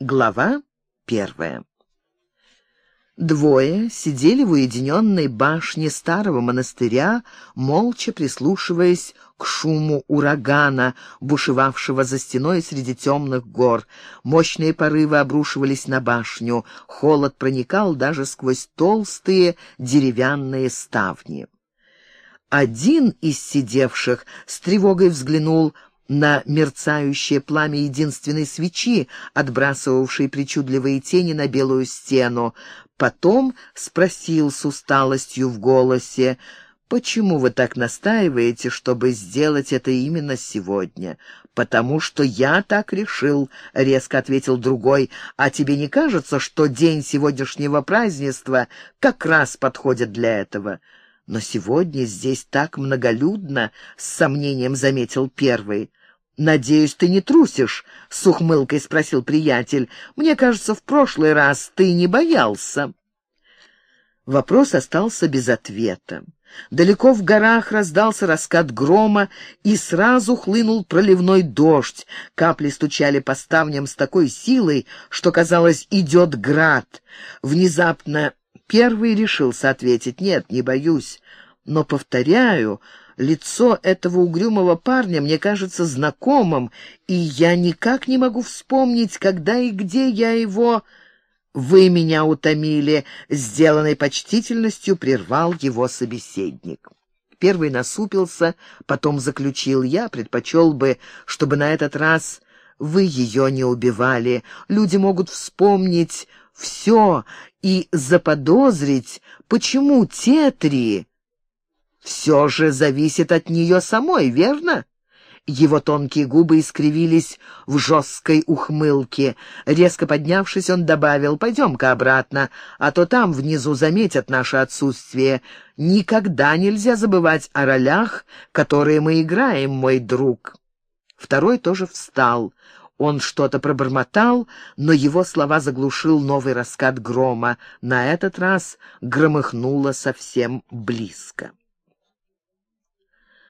Глава первая. Двое сидели в уединенной башне старого монастыря, молча прислушиваясь к шуму урагана, бушевавшего за стеной среди темных гор. Мощные порывы обрушивались на башню, холод проникал даже сквозь толстые деревянные ставни. Один из сидевших с тревогой взглянул на мерцающее пламя единственной свечи, отбрасывавшей причудливые тени на белую стену. Потом спросил с усталостью в голосе, «Почему вы так настаиваете, чтобы сделать это именно сегодня?» «Потому что я так решил», — резко ответил другой. «А тебе не кажется, что день сегодняшнего празднества как раз подходит для этого?» «Но сегодня здесь так многолюдно», — с сомнением заметил первый. «Надеюсь, ты не трусишь?» — с ухмылкой спросил приятель. «Мне кажется, в прошлый раз ты не боялся». Вопрос остался без ответа. Далеко в горах раздался раскат грома, и сразу хлынул проливной дождь. Капли стучали по ставням с такой силой, что, казалось, идет град. Внезапно первый решился ответить «Нет, не боюсь». Но, повторяю, Лицо этого угрюмого парня мне кажется знакомым, и я никак не могу вспомнить, когда и где я его... «Вы меня утомили», — сделанной почтительностью прервал его собеседник. Первый насупился, потом заключил. «Я предпочел бы, чтобы на этот раз вы ее не убивали. Люди могут вспомнить все и заподозрить, почему те три все же зависит от нее самой, верно?» Его тонкие губы искривились в жесткой ухмылке. Резко поднявшись, он добавил, «Пойдем-ка обратно, а то там внизу заметят наше отсутствие. Никогда нельзя забывать о ролях, которые мы играем, мой друг». Второй тоже встал. Он что-то пробормотал, но его слова заглушил новый раскат грома. На этот раз громыхнуло совсем близко.